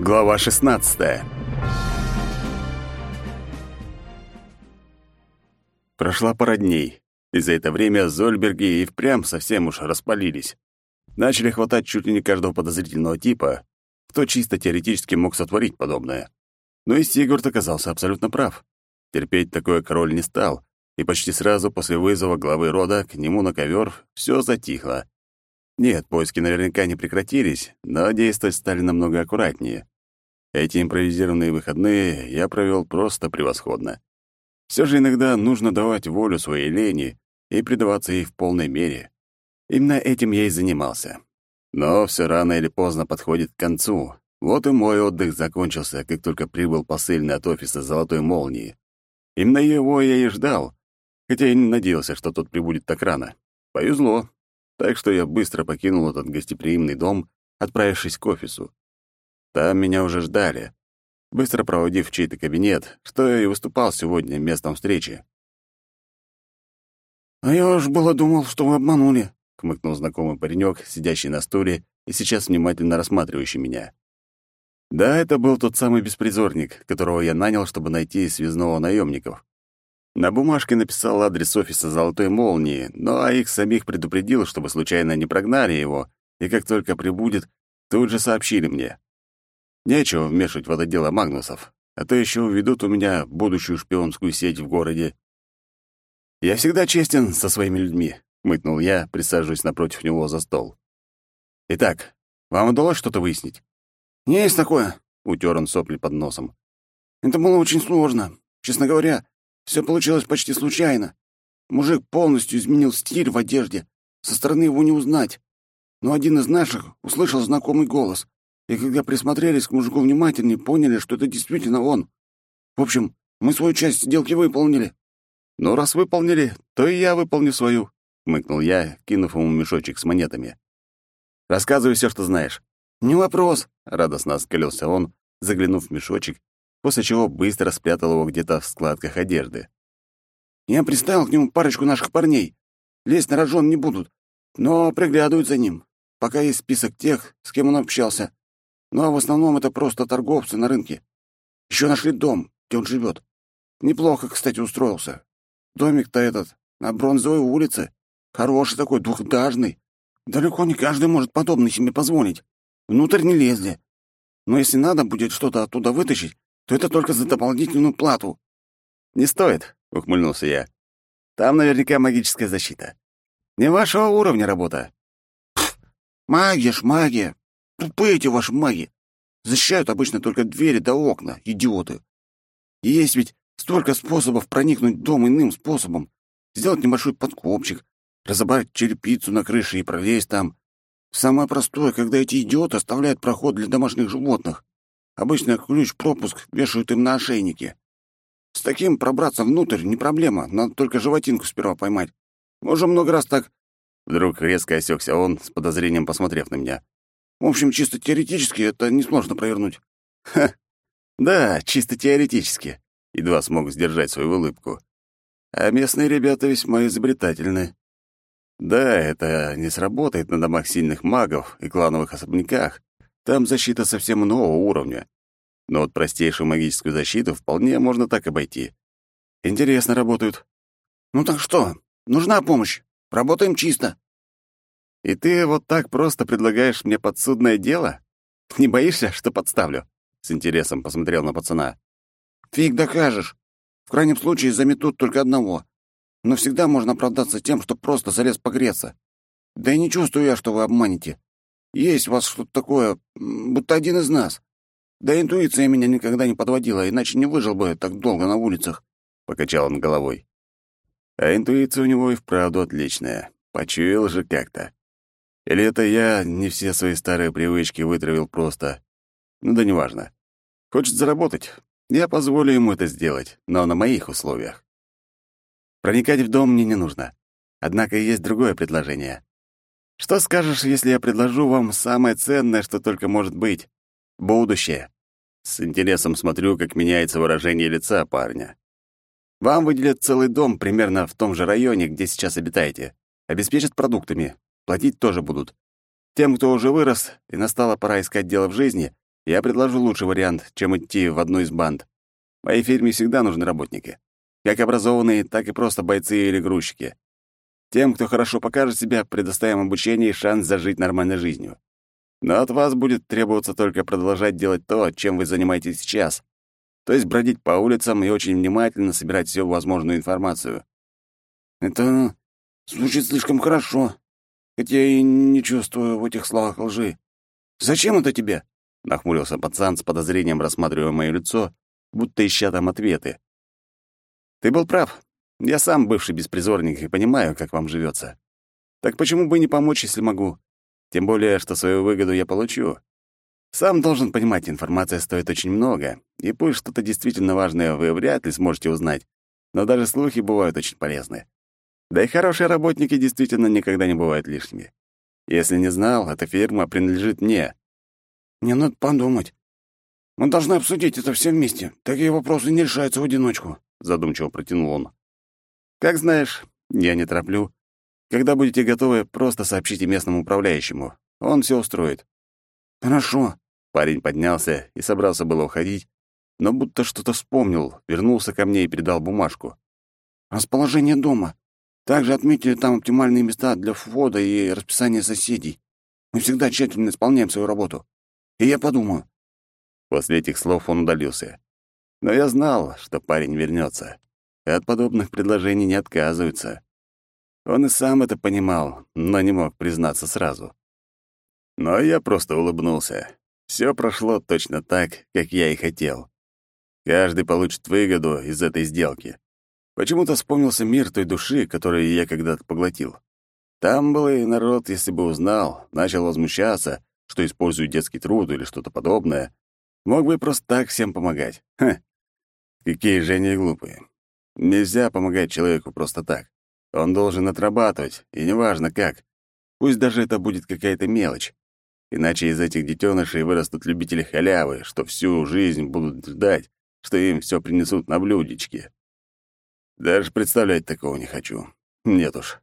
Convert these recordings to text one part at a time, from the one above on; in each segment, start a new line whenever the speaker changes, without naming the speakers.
Глава 16. Прошла пара дней, и за это время Зольберги и впрямь совсем уж распалились. Начали хватать чуть ли не каждого подозрительного типа, кто чисто теоретически мог сотворить подобное. Но и Сигурд оказался абсолютно прав. Терпеть такое король не стал, и почти сразу после вызова главы рода к нему на ковер все затихло. Нет, поиски наверняка не прекратились, но действовать стали намного аккуратнее. Эти импровизированные выходные я провел просто превосходно. Все же иногда нужно давать волю своей лени и предаваться ей в полной мере. Именно этим я и занимался. Но все рано или поздно подходит к концу. Вот и мой отдых закончился, как только прибыл посыльный от офиса «Золотой молнии». Именно его я и ждал, хотя и не надеялся, что тот прибудет так рано. Повезло, так что я быстро покинул этот гостеприимный дом, отправившись к офису. Там меня уже ждали, быстро проводив чей-то кабинет, что и выступал сегодня местом встречи.
«А я уж было думал, что вы обманули», —
хмыкнул знакомый паренек, сидящий на стуле и сейчас внимательно рассматривающий меня. Да, это был тот самый беспризорник, которого я нанял, чтобы найти связного наемников. На бумажке написал адрес офиса «Золотой молнии», но а их самих предупредил, чтобы случайно не прогнали его, и как только прибудет, тут же сообщили мне. Нечего вмешивать в это дело Магнусов, а то еще уведут у меня будущую шпионскую сеть в городе. «Я всегда честен со своими людьми», — мытнул я, присаживаясь напротив него за стол. «Итак, вам удалось что-то выяснить?»
«Есть такое», — утер он сопли под носом. «Это было очень сложно. Честно говоря, все получилось почти случайно. Мужик полностью изменил стиль в одежде. Со стороны его не узнать. Но один из наших услышал знакомый голос. И когда присмотрелись к мужику внимательнее, поняли, что это действительно он. В общем, мы свою часть сделки выполнили.
«Ну, раз выполнили, то и я выполню свою», — хмыкнул я, кинув ему мешочек с монетами. «Рассказывай все, что знаешь».
«Не вопрос», —
радостно оскалился он, заглянув в мешочек после чего быстро спрятал его где-то в складках одежды.
«Я приставил к нему парочку наших парней. Лезть на рожон не будут, но приглядывают за ним. Пока есть список тех, с кем он общался. Ну а в основном это просто торговцы на рынке. Еще нашли дом, где он живет. Неплохо, кстати, устроился. Домик-то этот на Бронзовой улице. Хороший такой, двухэтажный. Далеко не каждый может подобный себе позволить. Внутрь не лезли. Но если надо будет что-то оттуда вытащить, то это только за дополнительную плату».
«Не стоит», — ухмыльнулся я. «Там наверняка магическая защита. Не вашего уровня работа».
Пф, «Магия ж магия. Тупые эти ваши маги. Защищают обычно только двери да окна, идиоты. И есть ведь столько способов проникнуть в дом иным способом. Сделать небольшой подкопчик, разобрать черепицу на крыше и пролезть там. Самое простое, когда эти идиоты оставляют проход для домашних животных. Обычно ключ-пропуск вешают им на ошейники. С таким пробраться внутрь не проблема, надо только животинку сперва поймать. Мы уже много раз так...»
Вдруг резко осекся он, с подозрением посмотрев на меня.
«В общем, чисто теоретически это несложно провернуть».
«Ха! Да, чисто теоретически», — едва смог сдержать свою улыбку. «А местные ребята весьма изобретательны. Да, это не сработает на домах сильных магов и клановых особняках, там защита совсем нового уровня. Но вот простейшую магическую защиту вполне можно так обойти. Интересно работают.
Ну так что, нужна помощь? Работаем чисто.
И ты вот так просто предлагаешь мне подсудное дело? Не боишься, что подставлю? С интересом посмотрел на пацана.
Фиг докажешь. В крайнем случае заметут только одного. Но всегда можно оправдаться тем, что просто залез погреться. Да и не чувствую я, что вы обманете. Есть у вас что-то такое, будто один из нас. Да интуиция меня никогда не подводила, иначе не выжил бы так долго на улицах», — покачал он головой.
А интуиция у него и вправду отличная. Почуял же как-то. Или это я не все свои старые привычки вытравил просто? Ну да неважно. Хочет заработать? Я позволю ему это сделать, но на моих условиях. Проникать в дом мне не нужно. Однако есть другое предложение. Что скажешь, если я предложу вам самое ценное, что только может быть? Будущее. С интересом смотрю, как меняется выражение лица парня. Вам выделят целый дом примерно в том же районе, где сейчас обитаете. Обеспечат продуктами. Платить тоже будут. Тем, кто уже вырос и настала пора искать дело в жизни, я предложу лучший вариант, чем идти в одну из банд. В моей фирме всегда нужны работники. Как образованные, так и просто бойцы или грузчики. Тем, кто хорошо покажет себя, предоставим обучение и шанс зажить нормальной жизнью. Но от вас будет требоваться только продолжать делать то, чем вы занимаетесь сейчас. То есть бродить по улицам и очень внимательно собирать всю возможную информацию.
Это звучит слишком хорошо, хотя и не чувствую в этих словах лжи. Зачем это тебе?
Нахмурился пацан с подозрением, рассматривая моё лицо, будто ища там ответы. Ты был прав. Я сам бывший беспризорник и понимаю, как вам живется. Так почему бы не помочь, если могу? Тем более, что свою выгоду я получу. Сам должен понимать, информация стоит очень много, и пусть что-то действительно важное вы вряд ли сможете узнать, но даже слухи бывают очень полезны. Да и хорошие работники действительно никогда не бывают лишними. Если не знал, эта фирма принадлежит мне.
Мне надо подумать. Мы должны обсудить это все вместе. Такие вопросы не решаются в одиночку,
задумчиво протянул он. Как знаешь, я не тороплю. Когда будете готовы, просто сообщите местному управляющему. Он все устроит.
Хорошо.
Парень поднялся и собрался было уходить, но будто что-то вспомнил, вернулся ко мне и передал бумажку.
Расположение дома. Также отметили там оптимальные места для входа и расписание соседей. Мы всегда тщательно исполняем свою работу. И я подумаю.
После этих слов он удалился. Но я знал, что парень вернется от подобных предложений не отказываются. Он и сам это понимал, но не мог признаться сразу. Но я просто улыбнулся. Все прошло точно так, как я и хотел. Каждый получит выгоду из этой сделки. Почему-то вспомнился мир той души, которую я когда-то поглотил. Там был и народ, если бы узнал, начал возмущаться, что использует детский труд или что-то подобное, мог бы просто так всем помогать. Ха! Какие же они глупые. Нельзя помогать человеку просто так. Он должен отрабатывать, и неважно как. Пусть даже это будет какая-то мелочь. Иначе из этих детенышей вырастут любители халявы, что всю жизнь будут ждать, что им все принесут на блюдечке. Даже представлять такого не хочу. Нет уж.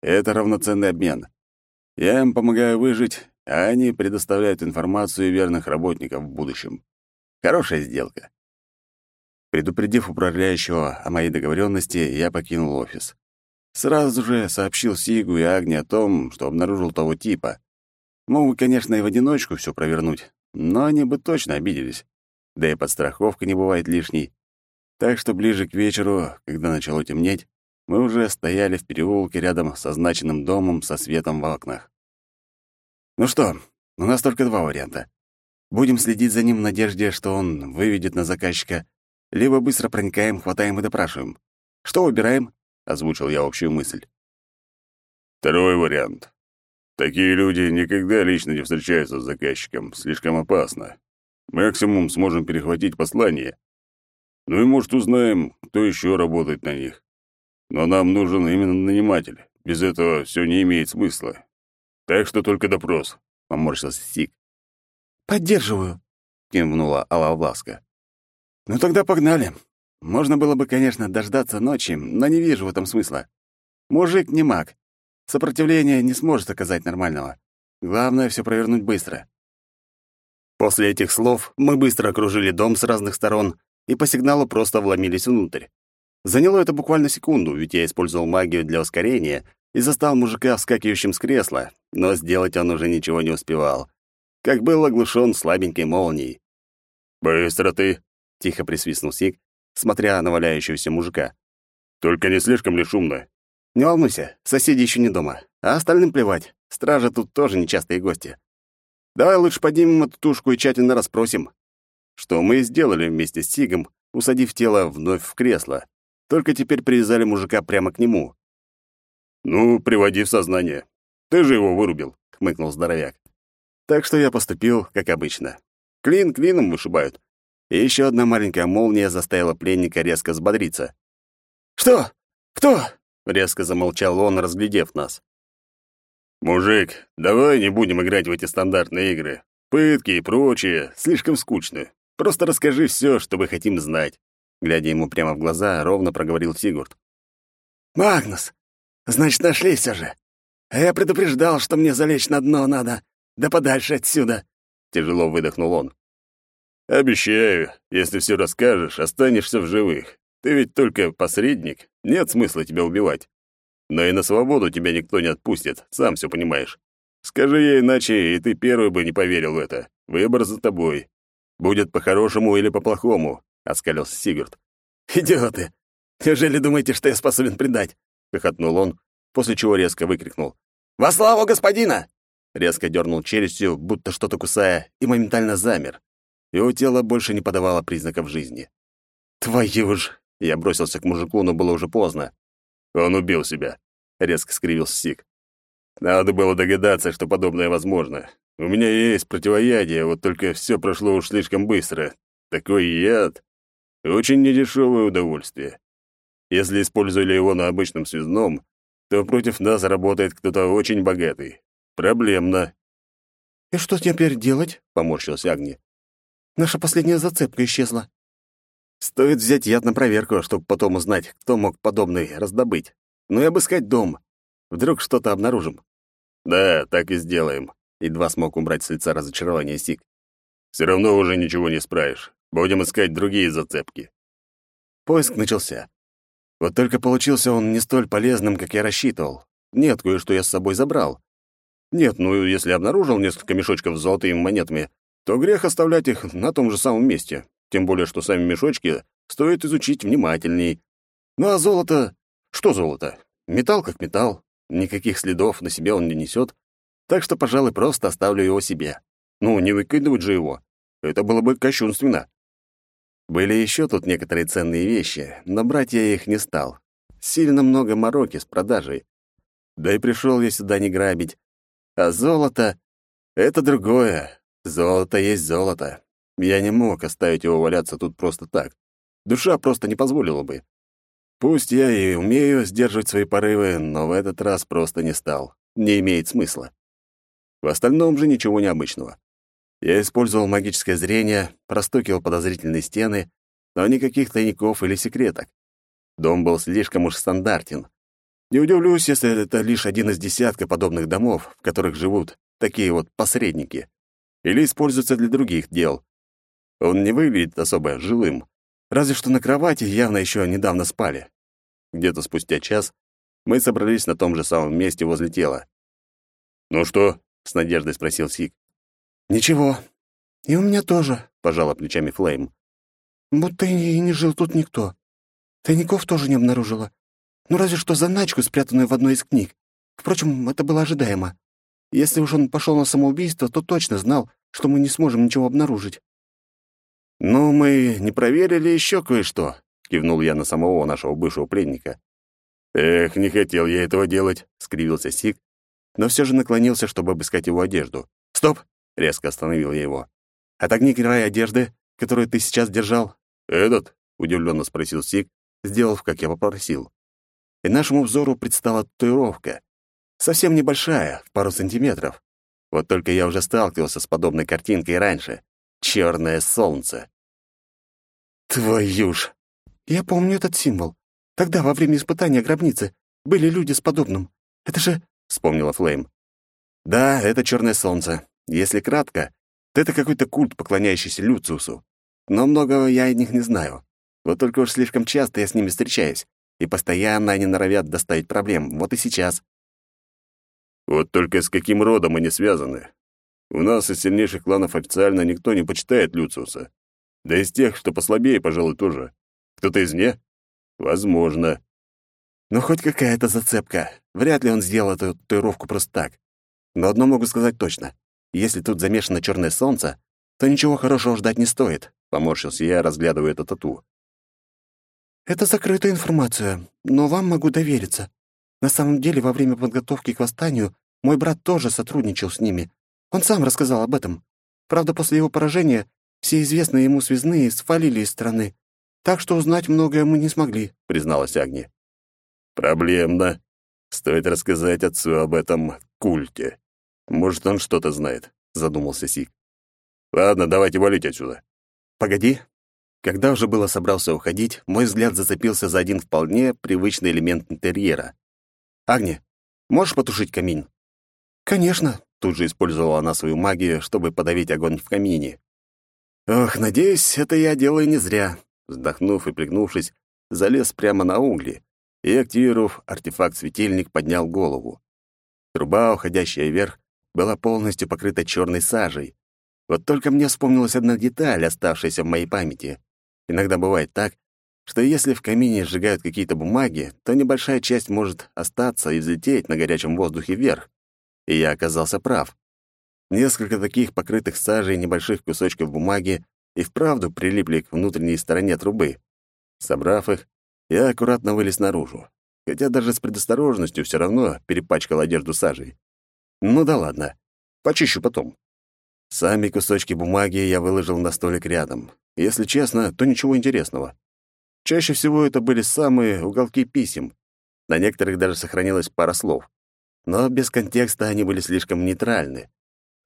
Это равноценный обмен. Я им помогаю выжить, а они предоставляют информацию верных работников в будущем. Хорошая сделка. Предупредив управляющего о моей договоренности, я покинул офис. Сразу же сообщил Сигу и Агне о том, что обнаружил того типа. Мог конечно, и в одиночку все провернуть, но они бы точно обиделись. Да и подстраховка не бывает лишней. Так что ближе к вечеру, когда начало темнеть, мы уже стояли в переулке рядом с означенным домом со светом в окнах. Ну что, у нас только два варианта. Будем следить за ним в надежде, что он выведет на заказчика либо быстро проникаем, хватаем и допрашиваем. Что выбираем?» — озвучил я общую мысль.
«Второй вариант. Такие люди никогда лично не встречаются с заказчиком. Слишком опасно. Максимум сможем перехватить послание. Ну и, может, узнаем, кто еще работает на них. Но нам нужен именно наниматель. Без этого все не имеет смысла. Так что только допрос», — поморщился Сик.
«Поддерживаю», — кивнула
Алла Власка. «Ну тогда погнали. Можно было бы, конечно, дождаться ночи, но не вижу в этом смысла. Мужик не маг. Сопротивление не сможет оказать нормального. Главное — все провернуть быстро». После этих слов мы быстро окружили дом с разных сторон и по сигналу просто вломились внутрь. Заняло это буквально секунду, ведь я использовал магию для ускорения и застал мужика вскакивающим с кресла, но сделать он уже ничего не успевал, как был оглушен слабенькой молнией.
«Быстро ты!»
— тихо присвистнул Сик, смотря на валяющегося мужика.
«Только не слишком ли шумно?»
«Не волнуйся, соседи еще не дома, а остальным плевать. Стража тут тоже нечастые гости. Давай лучше поднимем эту тушку и тщательно расспросим». Что мы сделали вместе с Сигом, усадив тело вновь в кресло. Только теперь привязали мужика прямо к нему.
«Ну, приводи в сознание. Ты же его вырубил», — хмыкнул здоровяк.
Так что я поступил, как обычно. Клин клином вышибают, и еще одна маленькая молния заставила пленника резко взбодриться. «Что? Кто?» — резко замолчал он, разглядев нас.
«Мужик, давай не будем играть в эти стандартные игры. Пытки и прочее слишком скучно. Просто расскажи все, что мы хотим знать».
Глядя ему прямо в глаза, ровно проговорил Сигурд.
«Магнус, значит, нашли все же. А я предупреждал, что мне залечь на дно надо. Да подальше отсюда!»
Тяжело выдохнул он.
Обещаю, если все расскажешь, останешься в живых. Ты ведь только посредник, нет смысла тебя убивать. Но и на свободу тебя никто не отпустит, сам все понимаешь. Скажи я иначе, и ты первый бы не поверил в это. Выбор за тобой. Будет по-хорошему или по-плохому, — оскалился Сигурд.
«Идиоты! Неужели думаете, что я способен предать?» — хохотнул он, после чего резко выкрикнул. «Во славу господина!» Резко дернул челюстью, будто что-то кусая, и моментально замер. Его тело больше не подавало признаков жизни. «Твою ж!» — я бросился к мужику, но было уже поздно.
«Он убил себя», — резко скривился Сик. «Надо было догадаться, что подобное возможно. У меня есть противоядие, вот только все прошло уж слишком быстро. Такой яд. Очень недешевое удовольствие. Если использовали его на обычном связном, то против нас работает кто-то очень богатый. Проблемно.
«И что теперь делать?» — поморщилась Агни. «Наша последняя зацепка исчезла».
«Стоит взять яд на проверку, чтобы потом узнать, кто мог подобный раздобыть. Ну и обыскать дом. Вдруг что-то обнаружим».
«Да, так и сделаем», — едва смог убрать с лица разочарование Сик. «Все равно уже ничего не справишь. Будем искать другие зацепки».
Поиск начался. Вот только получился он не столь полезным, как я рассчитывал. Нет, кое-что я с собой забрал. Нет, ну, если обнаружил несколько мешочков с золотыми монетами, то грех оставлять их на том же самом месте. Тем более, что сами мешочки стоит изучить внимательней. Ну а золото... Что золото? Металл как металл. Никаких следов на себе он не несет. Так что, пожалуй, просто оставлю его себе. Ну, не выкидывать же его. Это было бы кощунственно. Были еще тут некоторые ценные вещи, но брать я их не стал. Сильно много мороки с продажей. Да и пришел я сюда не грабить, а золото — это другое. Золото есть золото. Я не мог оставить его валяться тут просто так. Душа просто не позволила бы. Пусть я и умею сдерживать свои порывы, но в этот раз просто не стал. Не имеет смысла. В остальном же ничего необычного. Я использовал магическое зрение, простукивал подозрительные стены, но никаких тайников или секреток. Дом был слишком уж стандартен. Не удивлюсь, если это лишь один из десятка подобных домов, в которых живут такие вот посредники. Или используются для других дел. Он не выглядит особо жилым. Разве что на кровати явно еще недавно спали. Где-то спустя час мы собрались на том же самом месте возле тела.
«Ну что?»
— с надеждой спросил Сик.
«Ничего. И у меня тоже», —
пожала плечами Флейм.
«Будто и не жил тут никто. Тайников тоже не обнаружила. Ну, разве что заначку, спрятанную в одной из книг. Впрочем, это было ожидаемо. Если уж он пошел на самоубийство, то точно знал, что мы не сможем ничего обнаружить.
«Ну, мы не проверили еще кое-что», — кивнул я на самого нашего бывшего пленника.
«Эх, не хотел я этого делать», — скривился Сик,
но все же наклонился, чтобы обыскать его одежду. «Стоп!» — резко остановил я его. «Отогни край одежды, которую ты сейчас держал».
«Этот?»
— удивленно спросил Сик, сделав, как я попросил и нашему взору предстала татуировка. Совсем небольшая, в пару сантиметров. Вот только я уже сталкивался с подобной картинкой раньше. Черное солнце.
Твою ж! Я помню этот символ. Тогда, во время испытания гробницы, были люди с подобным. Это же... — вспомнила Флейм.
Да, это черное солнце. Если кратко, то это какой-то культ, поклоняющийся Люциусу. Но многого я о них не знаю. Вот только уж слишком часто я с ними встречаюсь и постоянно они норовят доставить проблем. Вот и сейчас.
Вот только с каким родом они связаны? У нас из сильнейших кланов официально никто не почитает Люциуса. Да из тех, что послабее, пожалуй, тоже. Кто-то из не? Возможно.
Но хоть какая-то зацепка. Вряд ли он сделал эту татуировку просто так. Но одно могу сказать точно. Если тут замешано черное солнце, то ничего хорошего ждать не стоит, поморщился я, разглядывая эту тату.
«Это закрытая информация, но вам могу довериться. На самом деле, во время подготовки к восстанию мой брат тоже сотрудничал с ними. Он сам рассказал об этом. Правда, после его поражения все известные ему связные свалили из страны. Так что узнать многое мы не смогли», — призналась Агния.
«Проблемно. Стоит рассказать отцу об этом культе. Может, он что-то знает», — задумался Сик. «Ладно, давайте валить отсюда».
«Погоди», когда уже было собрался уходить, мой взгляд зацепился за один вполне привычный элемент интерьера. «Агни, можешь потушить камин?»
«Конечно», —
тут же использовала она свою магию, чтобы подавить огонь в камине. Ох, надеюсь, это я делаю не зря. Вздохнув и пригнувшись, залез прямо на угли и, активировав артефакт-светильник, поднял голову. Труба, уходящая вверх, была полностью покрыта черной сажей. Вот только мне вспомнилась одна деталь, оставшаяся в моей памяти. Иногда бывает так, что если в камине сжигают какие-то бумаги, то небольшая часть может остаться и взлететь на горячем воздухе вверх. И я оказался прав. Несколько таких покрытых сажей небольших кусочков бумаги и вправду прилипли к внутренней стороне трубы. Собрав их, я аккуратно вылез наружу, хотя даже с предосторожностью все равно перепачкал одежду сажей. Ну да ладно, почищу потом. Сами кусочки бумаги я выложил на столик рядом. Если честно, то ничего интересного. Чаще всего это были самые уголки писем. На некоторых даже сохранилась пара слов. Но без контекста они были слишком нейтральны.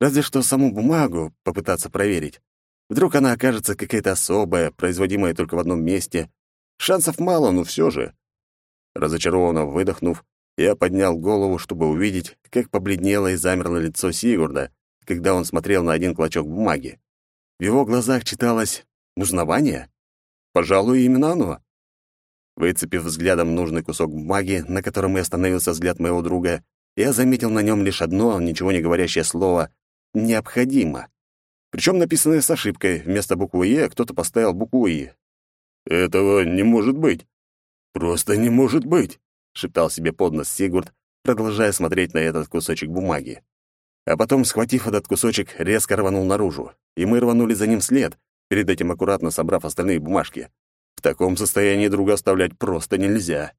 Разве что саму бумагу попытаться проверить. Вдруг она окажется какая-то особая, производимая только в одном месте. Шансов мало, но все же. Разочарованно выдохнув, я поднял голову, чтобы увидеть, как побледнело и замерло лицо Сигурда, когда он смотрел на один клочок бумаги. В его глазах читалось «Узнавание?» Пожалуй, именно оно. Выцепив взглядом нужный кусок бумаги, на котором и остановился взгляд моего друга, я заметил на нем лишь одно, ничего не говорящее слово «необходимо». Причем написанное с ошибкой. Вместо буквы «е» кто-то поставил букву «и». «Этого не может быть. Просто не может быть», — шептал себе под нос Сигурд, продолжая смотреть на этот кусочек бумаги. А потом, схватив этот кусочек, резко рванул наружу, и мы рванули за ним вслед, перед этим аккуратно собрав остальные бумажки. В таком состоянии друга оставлять просто нельзя.